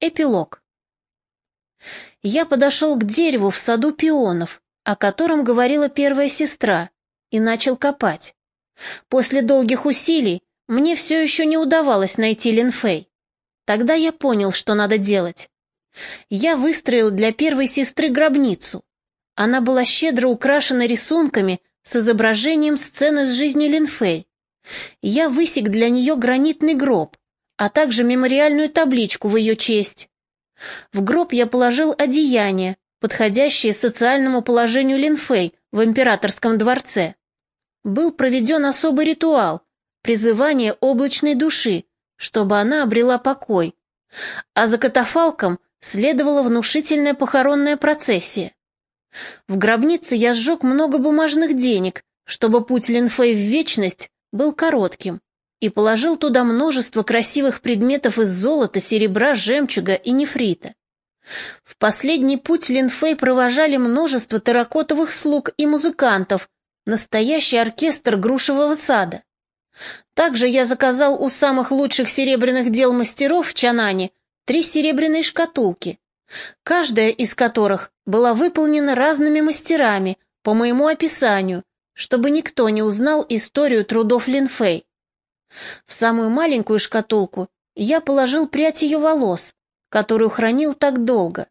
Эпилог. Я подошел к дереву в саду пионов, о котором говорила первая сестра, и начал копать. После долгих усилий мне все еще не удавалось найти Линфей. Тогда я понял, что надо делать. Я выстроил для первой сестры гробницу. Она была щедро украшена рисунками с изображением сцены с жизни Линфей. Я высек для нее гранитный гроб, а также мемориальную табличку в ее честь. В гроб я положил одеяние, подходящее социальному положению Линфей в императорском дворце. Был проведен особый ритуал – призывание облачной души, чтобы она обрела покой, а за катафалком следовала внушительная похоронная процессия. В гробнице я сжег много бумажных денег, чтобы путь Линфей в вечность был коротким и положил туда множество красивых предметов из золота, серебра, жемчуга и нефрита. В последний путь Линфей провожали множество терракотовых слуг и музыкантов, настоящий оркестр грушевого сада. Также я заказал у самых лучших серебряных дел мастеров в Чанане три серебряные шкатулки, каждая из которых была выполнена разными мастерами по моему описанию, чтобы никто не узнал историю трудов Линфей. В самую маленькую шкатулку я положил прядь ее волос, которую хранил так долго.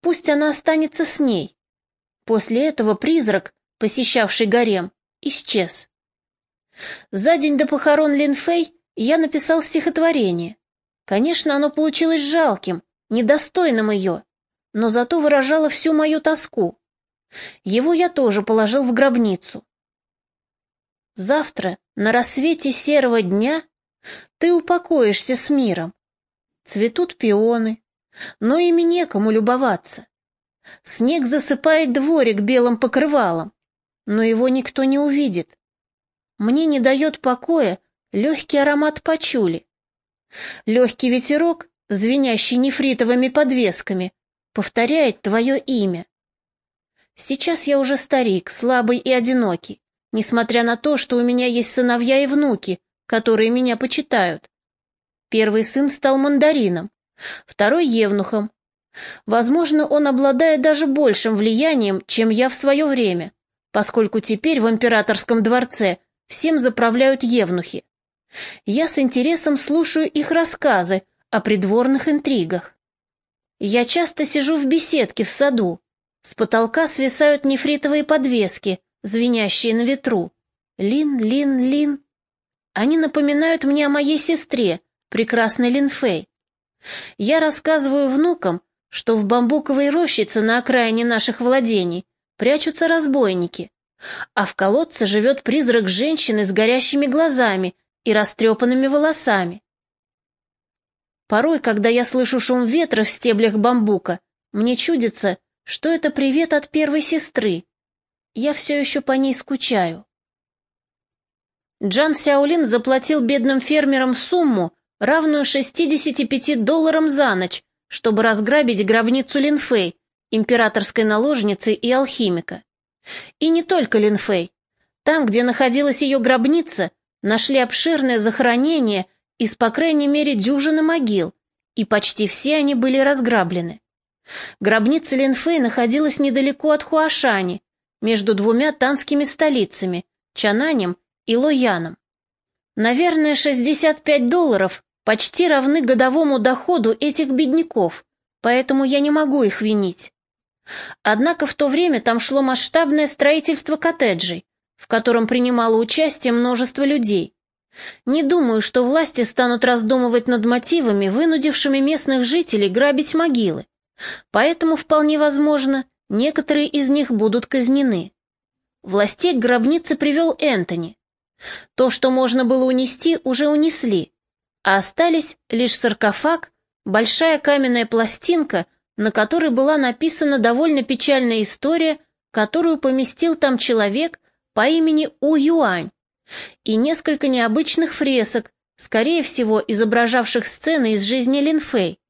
Пусть она останется с ней. После этого призрак, посещавший гарем, исчез. За день до похорон Линфей я написал стихотворение. Конечно, оно получилось жалким, недостойным ее, но зато выражало всю мою тоску. Его я тоже положил в гробницу. Завтра, на рассвете серого дня, ты упокоишься с миром. Цветут пионы, но ими некому любоваться. Снег засыпает дворик белым покрывалом, но его никто не увидит. Мне не дает покоя легкий аромат пачули. Легкий ветерок, звенящий нефритовыми подвесками, повторяет твое имя. Сейчас я уже старик, слабый и одинокий несмотря на то, что у меня есть сыновья и внуки, которые меня почитают. Первый сын стал мандарином, второй — евнухом. Возможно, он обладает даже большим влиянием, чем я в свое время, поскольку теперь в императорском дворце всем заправляют евнухи. Я с интересом слушаю их рассказы о придворных интригах. Я часто сижу в беседке в саду. С потолка свисают нефритовые подвески, звенящие на ветру. Лин, Лин, Лин. Они напоминают мне о моей сестре, прекрасной Лин Фэй. Я рассказываю внукам, что в бамбуковой рощице на окраине наших владений прячутся разбойники, а в колодце живет призрак женщины с горящими глазами и растрепанными волосами. Порой, когда я слышу шум ветра в стеблях бамбука, мне чудится, что это привет от первой сестры, я все еще по ней скучаю. Джан Сяолин заплатил бедным фермерам сумму, равную 65 долларам за ночь, чтобы разграбить гробницу Линфэй, императорской наложницы и алхимика. И не только Линфэй. Там, где находилась ее гробница, нашли обширное захоронение из, по крайней мере, дюжины могил, и почти все они были разграблены. Гробница Линфэй находилась недалеко от Хуашани, между двумя танскими столицами, Чананем и Лояном. Наверное, 65 долларов почти равны годовому доходу этих бедняков, поэтому я не могу их винить. Однако в то время там шло масштабное строительство коттеджей, в котором принимало участие множество людей. Не думаю, что власти станут раздумывать над мотивами, вынудившими местных жителей грабить могилы. Поэтому вполне возможно, Некоторые из них будут казнены. Властей к гробнице привел Энтони. То, что можно было унести, уже унесли, а остались лишь саркофаг, большая каменная пластинка, на которой была написана довольно печальная история, которую поместил там человек по имени У Юань, и несколько необычных фресок, скорее всего, изображавших сцены из жизни Линфэй.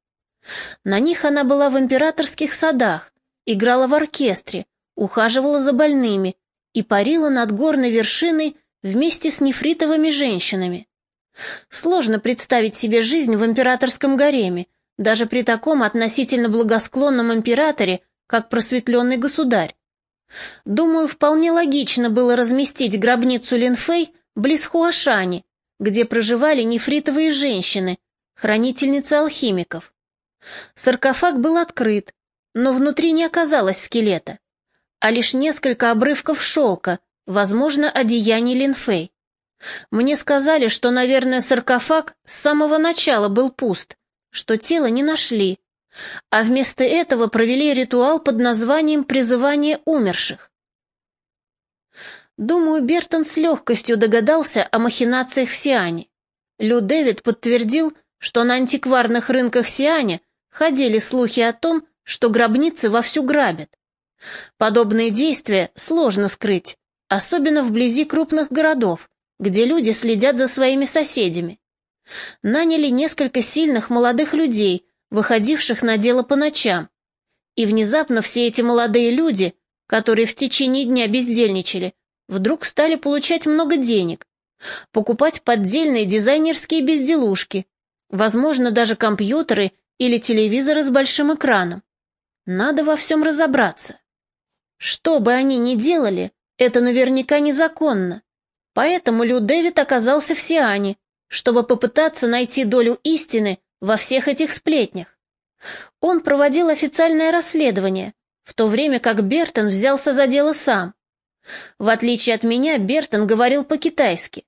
На них она была в императорских садах, играла в оркестре, ухаживала за больными и парила над горной вершиной вместе с нефритовыми женщинами. Сложно представить себе жизнь в императорском гареме, даже при таком относительно благосклонном императоре, как просветленный государь. Думаю, вполне логично было разместить гробницу Линфэй близ Хуашани, где проживали нефритовые женщины, хранительницы алхимиков. Саркофаг был открыт, но внутри не оказалось скелета, а лишь несколько обрывков шелка, возможно, одеяний Линфэй. Мне сказали, что, наверное, саркофаг с самого начала был пуст, что тело не нашли, а вместо этого провели ритуал под названием «Призывание умерших». Думаю, Бертон с легкостью догадался о махинациях в Сиане. Лю Дэвид подтвердил, что на антикварных рынках Сиане ходили слухи о том, что гробницы вовсю грабят. Подобные действия сложно скрыть, особенно вблизи крупных городов, где люди следят за своими соседями. Наняли несколько сильных молодых людей, выходивших на дело по ночам. И внезапно все эти молодые люди, которые в течение дня бездельничали, вдруг стали получать много денег, покупать поддельные дизайнерские безделушки, возможно, даже компьютеры или телевизоры с большим экраном. Надо во всем разобраться. Что бы они ни делали, это наверняка незаконно. Поэтому Лю Дэвид оказался в Сиане, чтобы попытаться найти долю истины во всех этих сплетнях. Он проводил официальное расследование, в то время как Бертон взялся за дело сам. В отличие от меня, Бертон говорил по-китайски.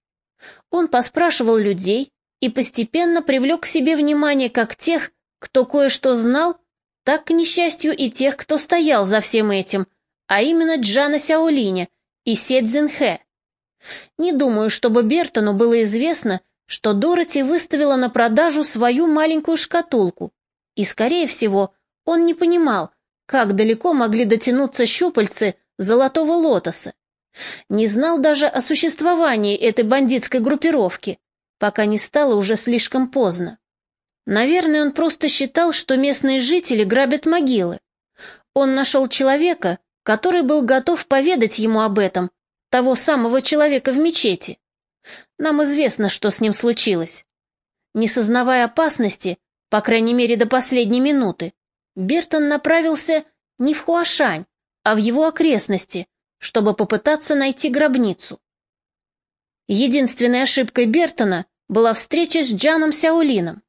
Он поспрашивал людей и постепенно привлек к себе внимание как тех, кто кое-что знал, так, к несчастью, и тех, кто стоял за всем этим, а именно Джана Сяолиня и Се. Не думаю, чтобы Бертону было известно, что Дороти выставила на продажу свою маленькую шкатулку, и, скорее всего, он не понимал, как далеко могли дотянуться щупальцы золотого лотоса. Не знал даже о существовании этой бандитской группировки, пока не стало уже слишком поздно. Наверное, он просто считал, что местные жители грабят могилы. Он нашел человека, который был готов поведать ему об этом, того самого человека в мечети. Нам известно, что с ним случилось. Не сознавая опасности, по крайней мере до последней минуты, Бертон направился не в Хуашань, а в его окрестности, чтобы попытаться найти гробницу. Единственной ошибкой Бертона была встреча с Джаном Сяолином.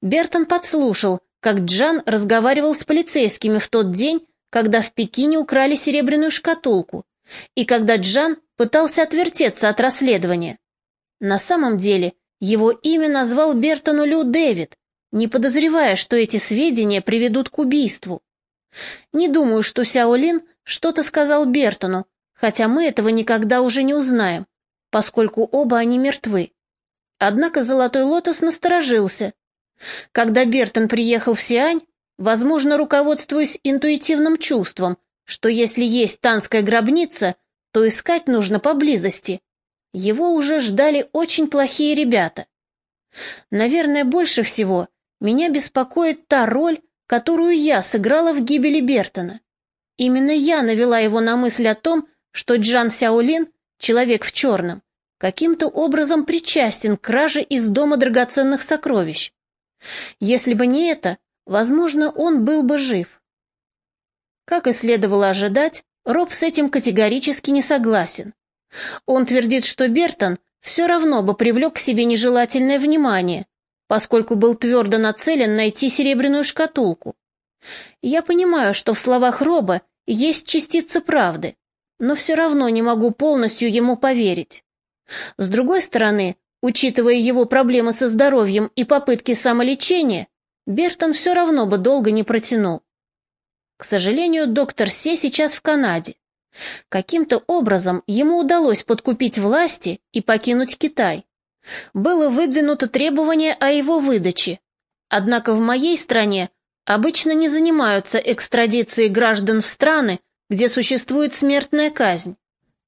Бертон подслушал, как Джан разговаривал с полицейскими в тот день, когда в Пекине украли серебряную шкатулку, и когда Джан пытался отвертеться от расследования. На самом деле его имя назвал Бертону Лю Дэвид, не подозревая, что эти сведения приведут к убийству. Не думаю, что Сяолин что-то сказал Бертону, хотя мы этого никогда уже не узнаем, поскольку оба они мертвы. Однако Золотой Лотос насторожился. Когда Бертон приехал в Сиань, возможно, руководствуясь интуитивным чувством, что если есть танская гробница, то искать нужно поблизости, его уже ждали очень плохие ребята. Наверное, больше всего меня беспокоит та роль, которую я сыграла в гибели Бертона. Именно я навела его на мысль о том, что Джан Сяолин, человек в черном, каким-то образом причастен к краже из дома драгоценных сокровищ. Если бы не это, возможно, он был бы жив. Как и следовало ожидать, Роб с этим категорически не согласен. Он твердит, что Бертон все равно бы привлек к себе нежелательное внимание, поскольку был твердо нацелен найти серебряную шкатулку. Я понимаю, что в словах Роба есть частица правды, но все равно не могу полностью ему поверить. С другой стороны, учитывая его проблемы со здоровьем и попытки самолечения, Бертон все равно бы долго не протянул. К сожалению, доктор Се сейчас в Канаде. Каким-то образом ему удалось подкупить власти и покинуть Китай. Было выдвинуто требование о его выдаче. Однако в моей стране обычно не занимаются экстрадицией граждан в страны, где существует смертная казнь.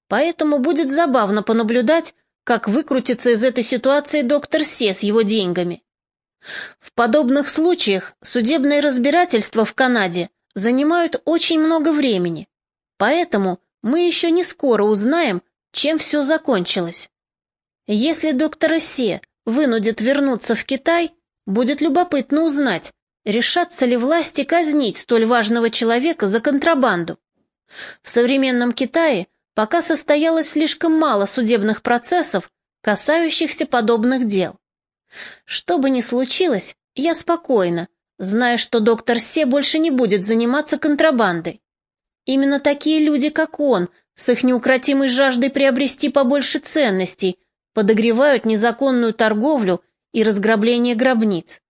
Поэтому будет забавно понаблюдать, как выкрутится из этой ситуации доктор Се с его деньгами. В подобных случаях судебные разбирательства в Канаде занимают очень много времени. Поэтому мы еще не скоро узнаем, чем все закончилось. Если доктора Се вынудят вернуться в Китай, будет любопытно узнать, решатся ли власти казнить столь важного человека за контрабанду. В современном Китае пока состоялось слишком мало судебных процессов, касающихся подобных дел. Что бы ни случилось, я спокойна, зная, что доктор Се больше не будет заниматься контрабандой. Именно такие люди, как он, с их неукротимой жаждой приобрести побольше ценностей, подогревают незаконную торговлю и разграбление гробниц.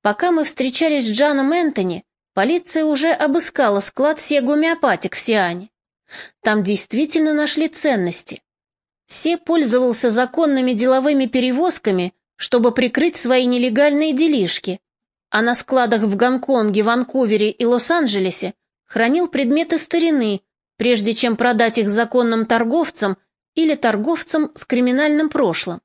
Пока мы встречались с Джаном Энтони, полиция уже обыскала склад Се-гомеопатик в Сиане. Там действительно нашли ценности. Се пользовался законными деловыми перевозками, чтобы прикрыть свои нелегальные делишки, а на складах в Гонконге, Ванкувере и Лос-Анджелесе хранил предметы старины, прежде чем продать их законным торговцам или торговцам с криминальным прошлым.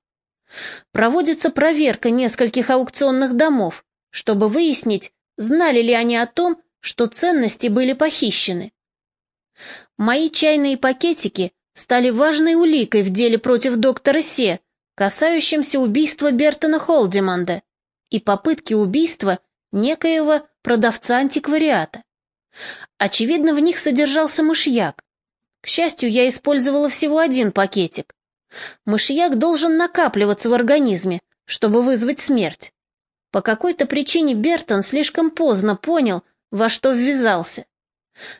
Проводится проверка нескольких аукционных домов, чтобы выяснить, знали ли они о том, что ценности были похищены. Мои чайные пакетики стали важной уликой в деле против доктора Се, касающемся убийства Бертона Холдеманда и попытки убийства некоего продавца антиквариата. Очевидно, в них содержался мышьяк. К счастью, я использовала всего один пакетик. Мышьяк должен накапливаться в организме, чтобы вызвать смерть. По какой-то причине Бертон слишком поздно понял, во что ввязался.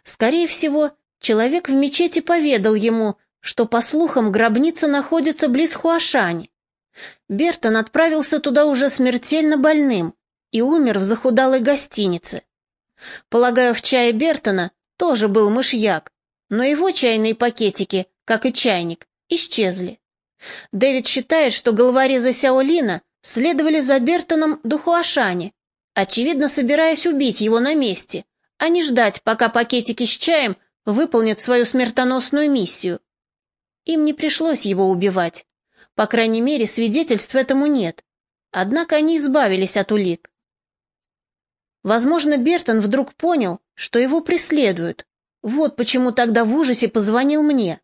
Скорее всего, человек в мечети поведал ему, что, по слухам, гробница находится близ Хуашани. Бертон отправился туда уже смертельно больным и умер в захудалой гостинице. Полагаю, в чае Бертона тоже был мышьяк, но его чайные пакетики, как и чайник, исчезли. Дэвид считает, что головорезы Сяолина следовали за Бертоном до Хуашани, очевидно, собираясь убить его на месте, а не ждать, пока пакетики с чаем выполнят свою смертоносную миссию. Им не пришлось его убивать. По крайней мере, свидетельств этому нет. Однако они избавились от улик. Возможно, Бертон вдруг понял, что его преследуют. Вот почему тогда в ужасе позвонил мне.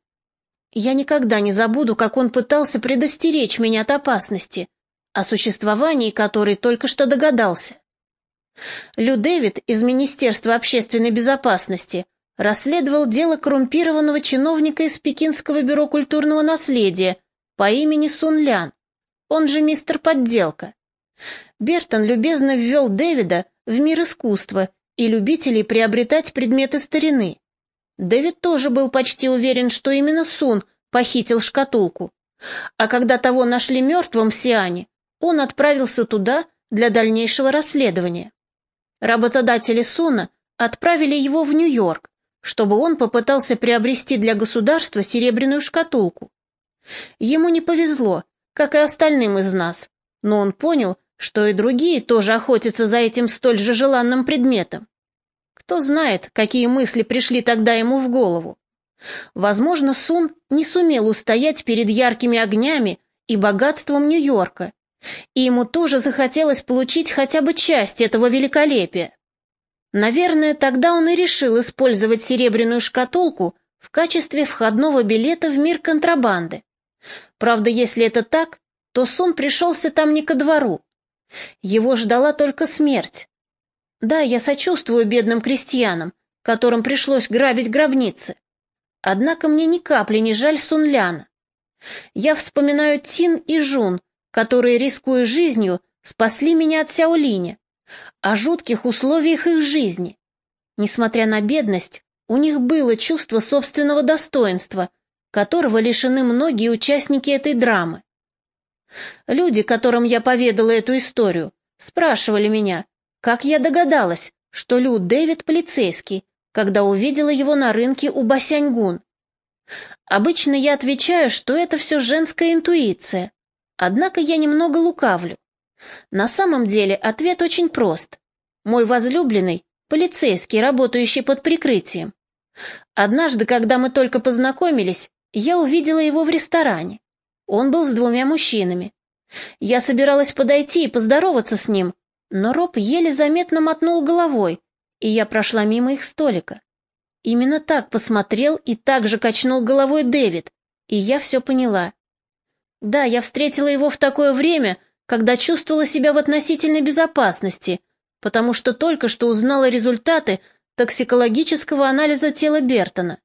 Я никогда не забуду, как он пытался предостеречь меня от опасности, о существовании которой только что догадался. Лю Дэвид из Министерства общественной безопасности расследовал дело коррумпированного чиновника из Пекинского бюро культурного наследия по имени Сун Лян, он же мистер Подделка. Бертон любезно ввел Дэвида в мир искусства и любителей приобретать предметы старины. Дэвид тоже был почти уверен, что именно Сун похитил шкатулку. А когда того нашли мертвым в Сиане, он отправился туда для дальнейшего расследования. Работодатели Суна отправили его в Нью-Йорк, чтобы он попытался приобрести для государства серебряную шкатулку. Ему не повезло, как и остальным из нас, но он понял, что и другие тоже охотятся за этим столь же желанным предметом. Кто знает, какие мысли пришли тогда ему в голову. Возможно, Сун не сумел устоять перед яркими огнями и богатством Нью-Йорка, и ему тоже захотелось получить хотя бы часть этого великолепия. Наверное, тогда он и решил использовать серебряную шкатулку в качестве входного билета в мир контрабанды. Правда, если это так, то Сун пришелся там не ко двору. Его ждала только смерть. Да, я сочувствую бедным крестьянам, которым пришлось грабить гробницы. Однако мне ни капли не жаль Сунляна. Я вспоминаю Тин и Жун, которые, рискуя жизнью, спасли меня от Сяолиня о жутких условиях их жизни. Несмотря на бедность, у них было чувство собственного достоинства, которого лишены многие участники этой драмы. Люди, которым я поведала эту историю, спрашивали меня, как я догадалась, что Лю Дэвид полицейский, когда увидела его на рынке у Басяньгун. Обычно я отвечаю, что это все женская интуиция, однако я немного лукавлю. На самом деле ответ очень прост. Мой возлюбленный — полицейский, работающий под прикрытием. Однажды, когда мы только познакомились, я увидела его в ресторане. Он был с двумя мужчинами. Я собиралась подойти и поздороваться с ним, но Роб еле заметно мотнул головой, и я прошла мимо их столика. Именно так посмотрел и так же качнул головой Дэвид, и я все поняла. Да, я встретила его в такое время, когда чувствовала себя в относительной безопасности, потому что только что узнала результаты токсикологического анализа тела Бертона.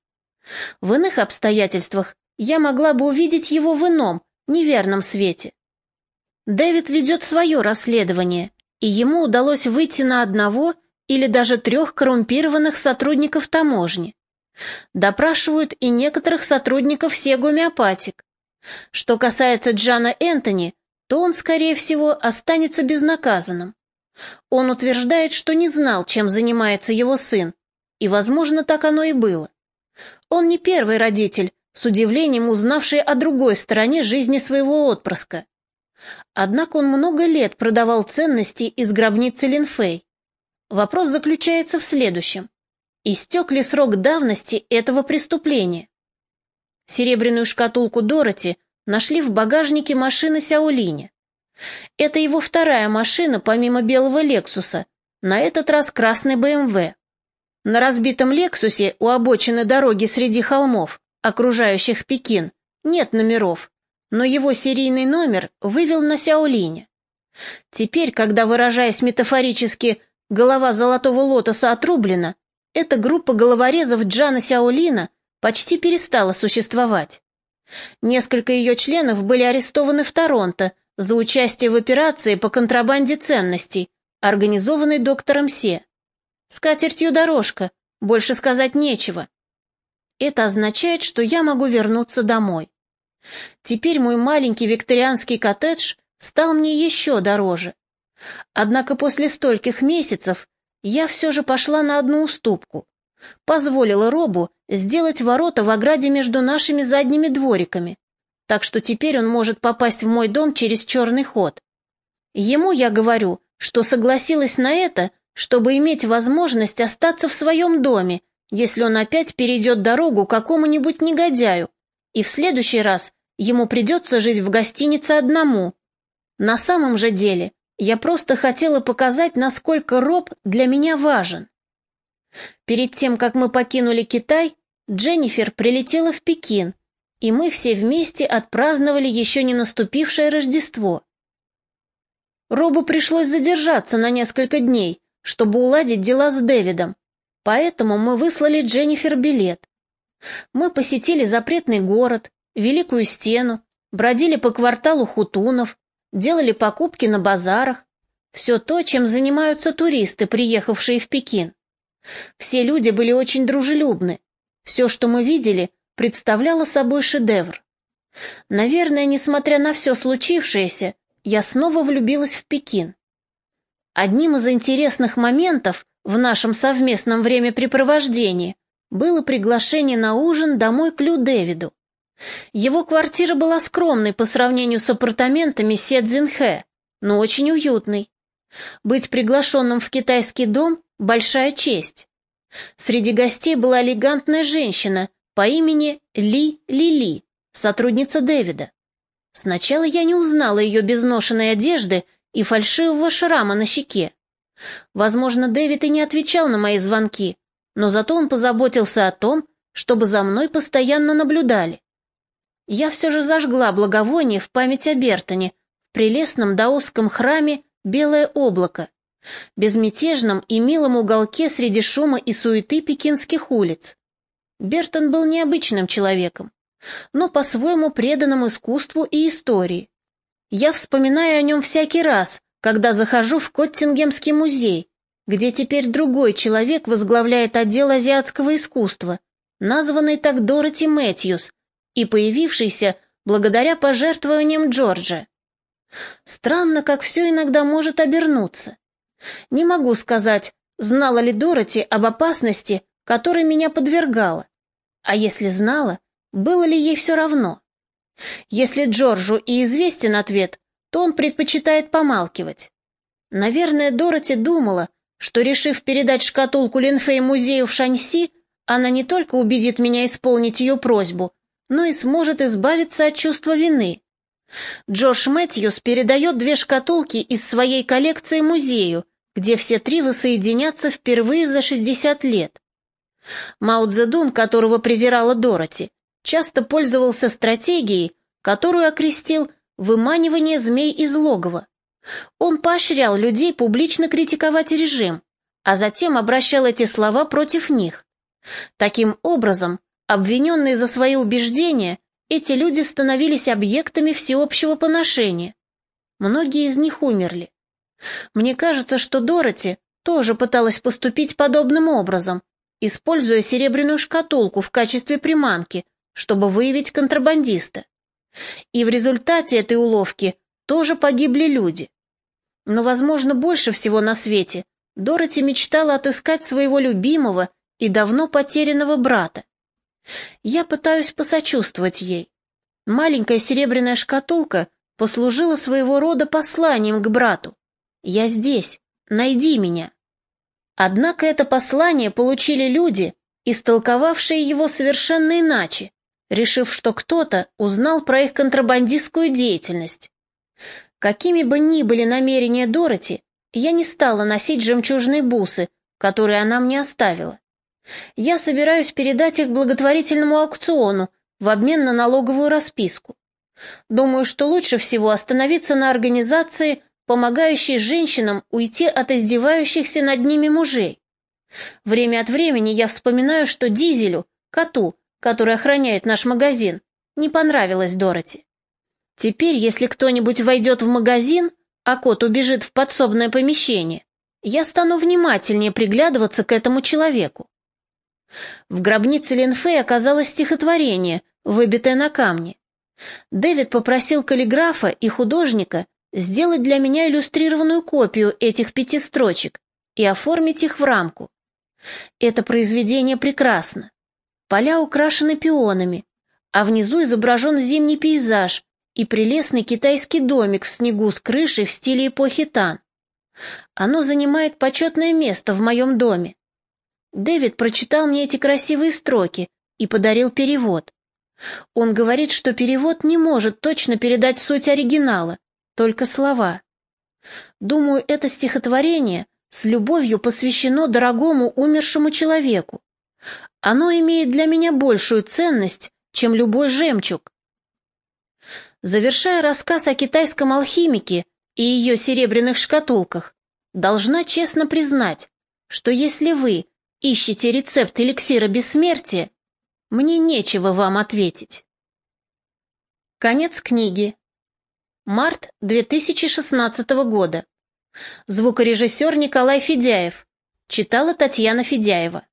В иных обстоятельствах я могла бы увидеть его в ином, неверном свете. Дэвид ведет свое расследование, и ему удалось выйти на одного или даже трех коррумпированных сотрудников таможни. Допрашивают и некоторых сотрудников Сегомеопатик. Что касается Джана Энтони, то он, скорее всего, останется безнаказанным. Он утверждает, что не знал, чем занимается его сын, и, возможно, так оно и было. Он не первый родитель, с удивлением узнавший о другой стороне жизни своего отпрыска. Однако он много лет продавал ценности из гробницы Линфей. Вопрос заключается в следующем. Истек ли срок давности этого преступления? Серебряную шкатулку Дороти нашли в багажнике машины Сяолиня. Это его вторая машина, помимо белого «Лексуса», на этот раз красный БМВ. На разбитом «Лексусе» у обочины дороги среди холмов, окружающих Пекин, нет номеров, но его серийный номер вывел на Сяолине. Теперь, когда, выражаясь метафорически, голова золотого лотоса отрублена, эта группа головорезов Джана Сяолина почти перестала существовать. Несколько ее членов были арестованы в Торонто за участие в операции по контрабанде ценностей, организованной доктором Се. С катертью дорожка, больше сказать нечего. Это означает, что я могу вернуться домой. Теперь мой маленький викторианский коттедж стал мне еще дороже. Однако после стольких месяцев я все же пошла на одну уступку. Позволила Робу сделать ворота в ограде между нашими задними двориками, так что теперь он может попасть в мой дом через черный ход. Ему я говорю, что согласилась на это, чтобы иметь возможность остаться в своем доме, если он опять перейдет дорогу какому-нибудь негодяю, и в следующий раз ему придется жить в гостинице одному. На самом же деле я просто хотела показать, насколько Роб для меня важен. Перед тем, как мы покинули Китай, Дженнифер прилетела в Пекин, и мы все вместе отпраздновали еще не наступившее Рождество. Робу пришлось задержаться на несколько дней, чтобы уладить дела с Дэвидом, поэтому мы выслали Дженнифер билет. Мы посетили запретный город, Великую Стену, бродили по кварталу хутунов, делали покупки на базарах, все то, чем занимаются туристы, приехавшие в Пекин. Все люди были очень дружелюбны. Все, что мы видели, представляло собой шедевр. Наверное, несмотря на все случившееся, я снова влюбилась в Пекин. Одним из интересных моментов в нашем совместном времяпрепровождении было приглашение на ужин домой к Лю Дэвиду. Его квартира была скромной по сравнению с апартаментами Се Цзинхэ, но очень уютной. Быть приглашенным в китайский дом – большая честь. Среди гостей была элегантная женщина по имени Ли Лили, сотрудница Дэвида. Сначала я не узнала ее безношенной одежды и фальшивого шрама на щеке. Возможно, Дэвид и не отвечал на мои звонки, но зато он позаботился о том, чтобы за мной постоянно наблюдали я все же зажгла благовоние в память о Бертоне в прелестном даосском храме «Белое облако», безмятежном и милом уголке среди шума и суеты пекинских улиц. Бертон был необычным человеком, но по-своему преданным искусству и истории. Я вспоминаю о нем всякий раз, когда захожу в Коттингемский музей, где теперь другой человек возглавляет отдел азиатского искусства, названный так Дороти Мэтьюс, и появившийся благодаря пожертвованиям Джорджа. Странно, как все иногда может обернуться. Не могу сказать, знала ли Дороти об опасности, которой меня подвергала. А если знала, было ли ей все равно? Если Джорджу и известен ответ, то он предпочитает помалкивать. Наверное, Дороти думала, что, решив передать шкатулку Линфей музею в Шаньси, она не только убедит меня исполнить ее просьбу, но и сможет избавиться от чувства вины. Джош Мэтьюс передает две шкатулки из своей коллекции музею, где все три воссоединятся впервые за 60 лет. Мао Цзэдун, которого презирала Дороти, часто пользовался стратегией, которую окрестил «выманивание змей из логова». Он поощрял людей публично критиковать режим, а затем обращал эти слова против них. Таким образом, обвиненные за свои убеждения, эти люди становились объектами всеобщего поношения. Многие из них умерли. Мне кажется, что Дороти тоже пыталась поступить подобным образом, используя серебряную шкатулку в качестве приманки, чтобы выявить контрабандиста. И в результате этой уловки тоже погибли люди. Но, возможно, больше всего на свете Дороти мечтала отыскать своего любимого и давно потерянного брата. Я пытаюсь посочувствовать ей. Маленькая серебряная шкатулка послужила своего рода посланием к брату. «Я здесь, найди меня». Однако это послание получили люди, истолковавшие его совершенно иначе, решив, что кто-то узнал про их контрабандистскую деятельность. Какими бы ни были намерения Дороти, я не стала носить жемчужные бусы, которые она мне оставила. Я собираюсь передать их благотворительному аукциону в обмен на налоговую расписку. Думаю, что лучше всего остановиться на организации, помогающей женщинам уйти от издевающихся над ними мужей. Время от времени я вспоминаю, что Дизелю, коту, который охраняет наш магазин, не понравилось Дороти. Теперь, если кто-нибудь войдет в магазин, а кот убежит в подсобное помещение, я стану внимательнее приглядываться к этому человеку. В гробнице Ленфей оказалось стихотворение, выбитое на камне. Дэвид попросил каллиграфа и художника сделать для меня иллюстрированную копию этих пяти строчек и оформить их в рамку. Это произведение прекрасно. Поля украшены пионами, а внизу изображен зимний пейзаж и прелестный китайский домик в снегу с крышей в стиле эпохи Тан. Оно занимает почетное место в моем доме. Дэвид прочитал мне эти красивые строки и подарил перевод. Он говорит, что перевод не может точно передать суть оригинала, только слова. Думаю, это стихотворение с любовью посвящено дорогому умершему человеку. Оно имеет для меня большую ценность, чем любой жемчуг. Завершая рассказ о китайском алхимике и ее серебряных шкатулках, должна честно признать, что если вы ищете рецепт эликсира бессмертия, мне нечего вам ответить. Конец книги. Март 2016 года. Звукорежиссер Николай Федяев. Читала Татьяна Федяева.